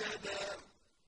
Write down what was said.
رَشَدًا